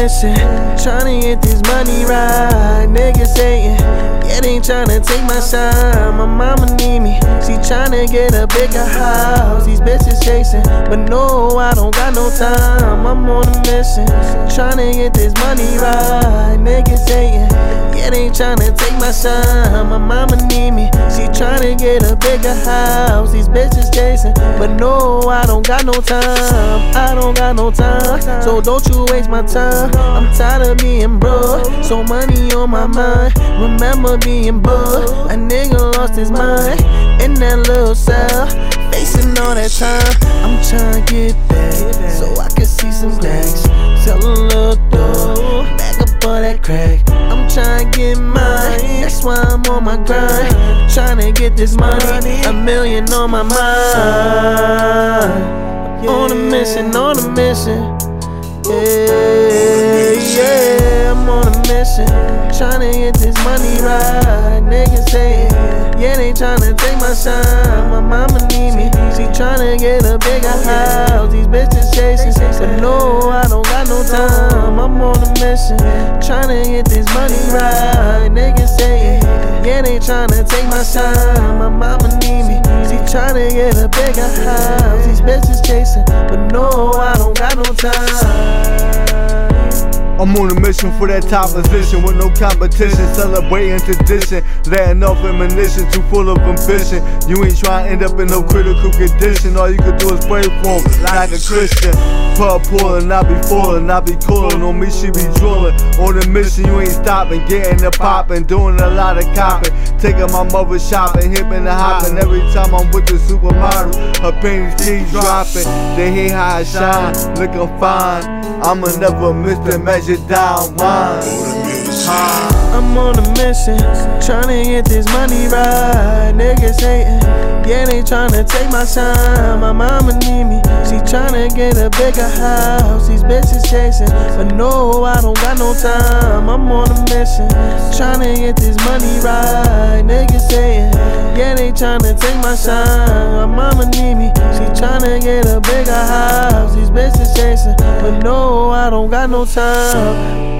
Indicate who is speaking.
Speaker 1: mission, tryna get this money right. Niggas saying, yeah, they tryna take my shine. My mama need me, she tryna get a bigger house. These bitches chasing, but no, I don't got no time. I'm on a mission, tryna get this money right. Niggas saying, yeah, they tryna take my shine. My mama need me, she tryna get a bigger house. These bitches chasing, but no, I don't got no time. I don't got no time, so don't you waste my time. I'm tired of being broke, so money on my mind. Remember being broke, a nigga lost his mind in that little cell, facing all that time. I'm trying to get back, crack. I'm tryna get mine, that's why I'm on my grind. Tryna get this money, a million on my mind. On a mission, on a mission. Yeah, yeah, I'm on a mission. Tryna get this money right. Niggas saying, yeah, they tryna take my shine. Tryna get a bigger house. These bitches chasing, but no, I don't got no time. I'm on a mission. Tryna get this money right. Niggas saying, yeah, they tryna take my shine. My mama need me. She tryna get a bigger house. These bitches chasing, but no, I don't got no time.
Speaker 2: I'm on a mission for that top position with no competition. Celebrating tradition, letting off ammunition, too full of ambition. You ain't trying to end up in no critical condition. All you can do is pray for him like a Christian. Pub pulling, I be falling, I be cooling. On me, she be drooling. On a mission, you ain't stopping, getting the popping, doing a lot of copping. Taking my mother shopping, hipping and hopping. Every time I'm with the supermodel, her panties keep dropping. They hate how I shine, looking fine. I'ma never miss the measure down mine.
Speaker 1: I'm on a mission, tryna get this money right. Niggas hating, yeah, they tryna take my shine. My mama need me, she tryna get a bigger house. These bitches chasing, but no, I don't got no time. I'm on a mission, tryna get this money right. Niggas saying, yeah, they tryna take my shine. My mama need me, she tryna get a bigger house. But no, I don't got no time.